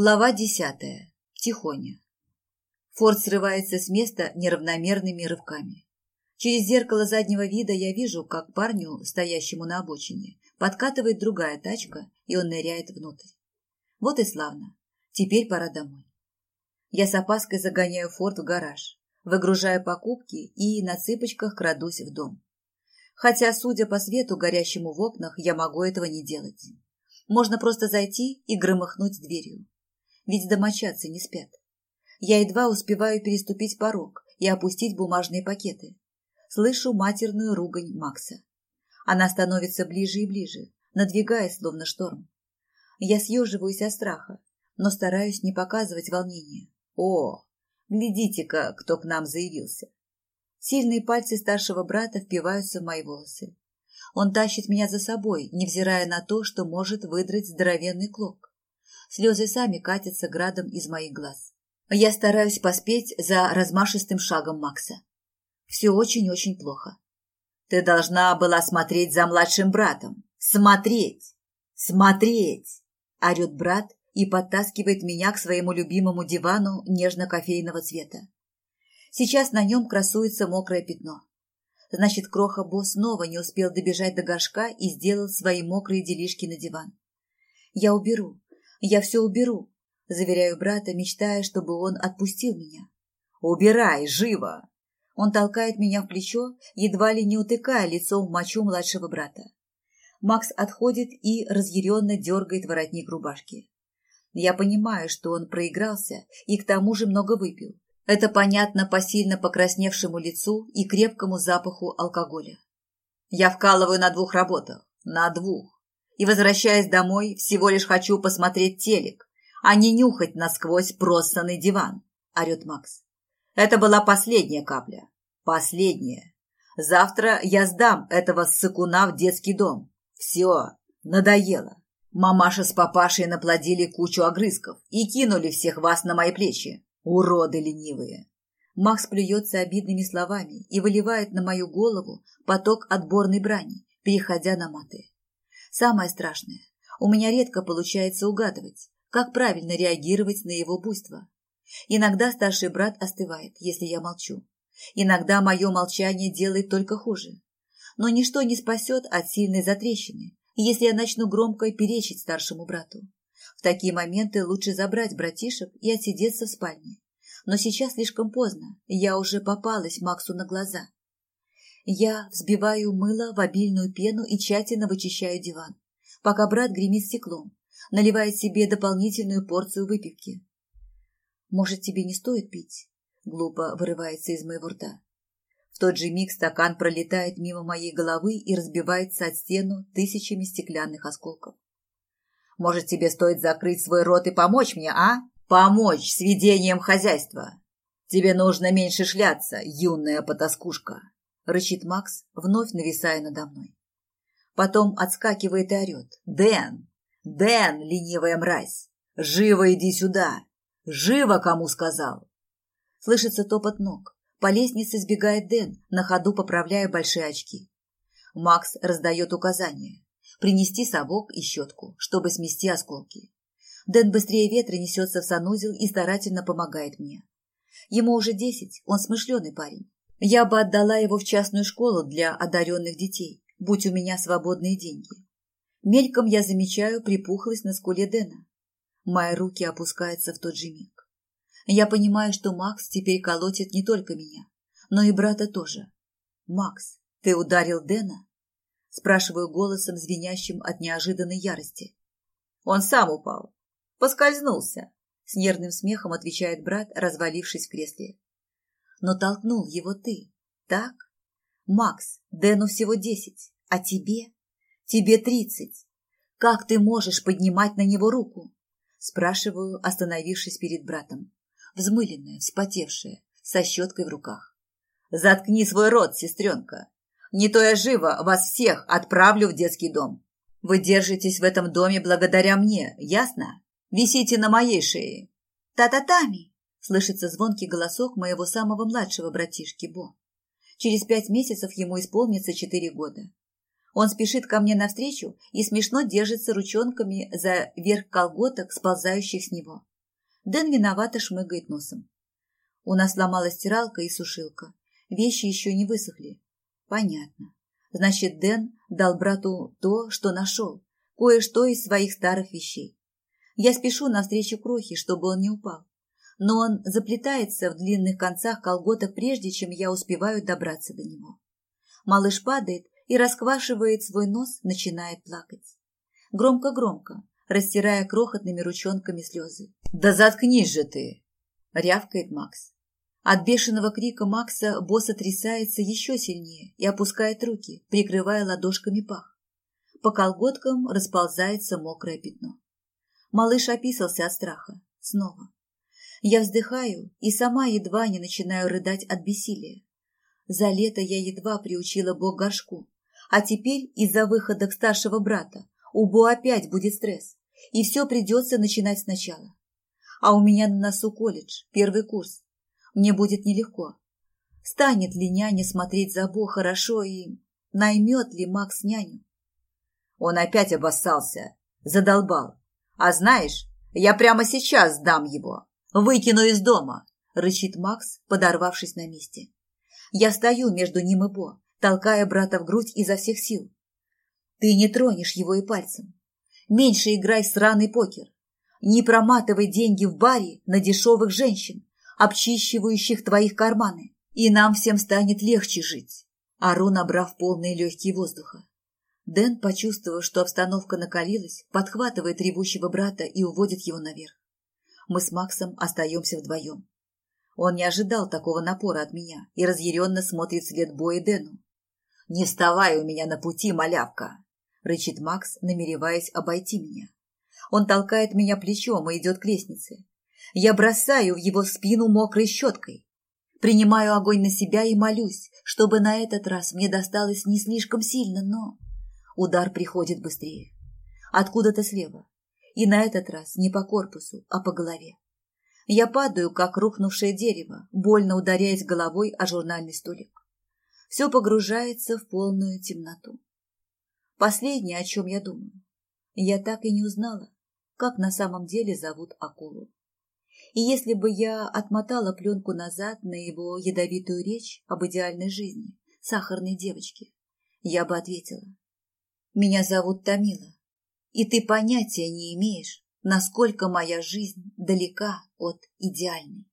Глава десятая. Тихоня. Форд срывается с места неравномерными рывками. Через зеркало заднего вида я вижу, как парню, стоящему на обочине, подкатывает другая тачка, и он ныряет внутрь. Вот и славно. Теперь пора домой. Я с опаской загоняю Форд в гараж, выгружаю покупки и на цыпочках крадусь в дом. Хотя, судя по свету, горящему в окнах, я могу этого не делать. Можно просто зайти и громыхнуть дверью. Ведь домочадцы не спят. Я едва успеваю переступить порог и опустить бумажные пакеты. Слышу матерную ругань Макса. Она становится ближе и ближе, надвигаясь, словно шторм. Я съеживаюсь от страха, но стараюсь не показывать волнения. О, глядите-ка, кто к нам заявился. Сильные пальцы старшего брата впиваются в мои волосы. Он тащит меня за собой, невзирая на то, что может выдрать здоровенный клок. Слезы сами катятся градом из моих глаз. Я стараюсь поспеть за размашистым шагом Макса. Все очень-очень плохо. Ты должна была смотреть за младшим братом. Смотреть! Смотреть! Орет брат и подтаскивает меня к своему любимому дивану нежно-кофейного цвета. Сейчас на нем красуется мокрое пятно. Значит, Кроха-босс снова не успел добежать до горшка и сделал свои мокрые делишки на диван. Я уберу, я все уберу, заверяю брата, мечтая, чтобы он отпустил меня. Убирай, живо! Он толкает меня в плечо, едва ли не утыкая лицом в мочу младшего брата. Макс отходит и разъяренно дергает воротник рубашки. Я понимаю, что он проигрался и к тому же много выпил, это понятно по сильно покрасневшему лицу и крепкому запаху алкоголя. Я вкалываю на двух работах. На двух. И, возвращаясь домой, всего лишь хочу посмотреть телек, а не нюхать насквозь просанный диван, орет Макс. Это была последняя капля. Последняя. Завтра я сдам этого ссыкуна в детский дом. Все, надоело. Мамаша с папашей наплодили кучу огрызков и кинули всех вас на мои плечи. Уроды ленивые! Макс плюется обидными словами и выливает на мою голову поток отборной брани, переходя на маты. Самое страшное, у меня редко получается угадывать, как правильно реагировать на его буйство. Иногда старший брат остывает, если я молчу. Иногда мое молчание делает только хуже. Но ничто не спасет от сильной затрещины, если я начну громко перечить старшему брату. В такие моменты лучше забрать братишек и отсидеться в спальне. Но сейчас слишком поздно, я уже попалась Максу на глаза. Я взбиваю мыло в обильную пену и тщательно вычищаю диван, пока брат гремит стеклом, наливает себе дополнительную порцию выпивки. «Может, тебе не стоит пить?» — глупо вырывается из моего рта. В тот же миг стакан пролетает мимо моей головы и разбивается от стену тысячами стеклянных осколков. Может, тебе стоит закрыть свой рот и помочь мне, а? Помочь с ведением хозяйства. Тебе нужно меньше шляться, юная потаскушка, рычит Макс, вновь нависая надо мной. Потом отскакивает и орет. Дэн! Дэн, ленивая мразь! Живо иди сюда! Живо, кому сказал! Слышится топот ног. По лестнице сбегает Дэн, на ходу поправляя большие очки. Макс раздает указания принести совок и щетку, чтобы смести осколки. Дэн быстрее ветра несется в санузел и старательно помогает мне. Ему уже десять, он смышленый парень. Я бы отдала его в частную школу для одаренных детей, будь у меня свободные деньги. Мельком я замечаю припухлость на скуле Дэна. Мои руки опускаются в тот же миг. Я понимаю, что Макс теперь колотит не только меня, но и брата тоже. «Макс, ты ударил Дэна?» Спрашиваю голосом, звенящим от неожиданной ярости. Он сам упал. Поскользнулся. С нервным смехом отвечает брат, развалившись в кресле. Но толкнул его ты, так? Макс, Дэну всего десять, а тебе? Тебе тридцать. Как ты можешь поднимать на него руку? Спрашиваю, остановившись перед братом. Взмыленная, вспотевшая, со щеткой в руках. Заткни свой рот, сестренка. Не то я живо вас всех отправлю в детский дом. Вы держитесь в этом доме благодаря мне, ясно? Висите на моей шее. Та-та-тами! Слышится звонкий голосок моего самого младшего братишки Бо. Через пять месяцев ему исполнится четыре года. Он спешит ко мне навстречу и смешно держится ручонками за верх колготок, сползающих с него. Дэн виновато шмыгает носом. У нас сломалась стиралка и сушилка. Вещи еще не высохли. Понятно. Значит, Дэн дал брату то, что нашел, кое-что из своих старых вещей. Я спешу навстречу крохе, чтобы он не упал. Но он заплетается в длинных концах колготок, прежде чем я успеваю добраться до него. Малыш падает и расквашивает свой нос, начинает плакать. Громко-громко, растирая крохотными ручонками слезы. «Да заткнись же ты!» — рявкает Макс. От бешеного крика Макса босс отрясается еще сильнее и опускает руки, прикрывая ладошками пах. По колготкам расползается мокрое пятно. Малыш описался от страха. Снова. Я вздыхаю и сама едва не начинаю рыдать от бессилия. За лето я едва приучила Бог горшку, а теперь из-за выхода к старшего брата у Бо опять будет стресс, и все придется начинать сначала. А у меня на носу колледж, первый курс. Мне будет нелегко. Станет ли няня смотреть за Бо хорошо и наймет ли Макс няню? Он опять обоссался, задолбал. А знаешь, я прямо сейчас сдам его, выкину из дома, рычит Макс, подорвавшись на месте. Я стою между ним и Бо, толкая брата в грудь изо всех сил. Ты не тронешь его и пальцем. Меньше играй сраный покер. Не проматывай деньги в баре на дешевых женщин, обчищивающих твоих карманы, и нам всем станет легче жить. Ару, набрав полные легкие воздуха. Дэн, почувствовав, что обстановка накалилась, подхватывает ревущего брата и уводит его наверх. Мы с Максом остаемся вдвоем. Он не ожидал такого напора от меня и разъяренно смотрит вслед Бо Дэну. «Не вставай у меня на пути, малявка!» — рычит Макс, намереваясь обойти меня. Он толкает меня плечом и идет к лестнице. Я бросаю в его спину мокрой щеткой. Принимаю огонь на себя и молюсь, чтобы на этот раз мне досталось не слишком сильно, но... Удар приходит быстрее. Откуда-то слева. И на этот раз не по корпусу, а по голове. Я падаю, как рухнувшее дерево, больно ударяясь головой о журнальный столик. Все погружается в полную темноту. Последнее, о чем я думаю. Я так и не узнала, как на самом деле зовут акулу. И если бы я отмотала пленку назад на его ядовитую речь об идеальной жизни, сахарной девочке, я бы ответила, меня зовут Тамила, и ты понятия не имеешь, насколько моя жизнь далека от идеальной.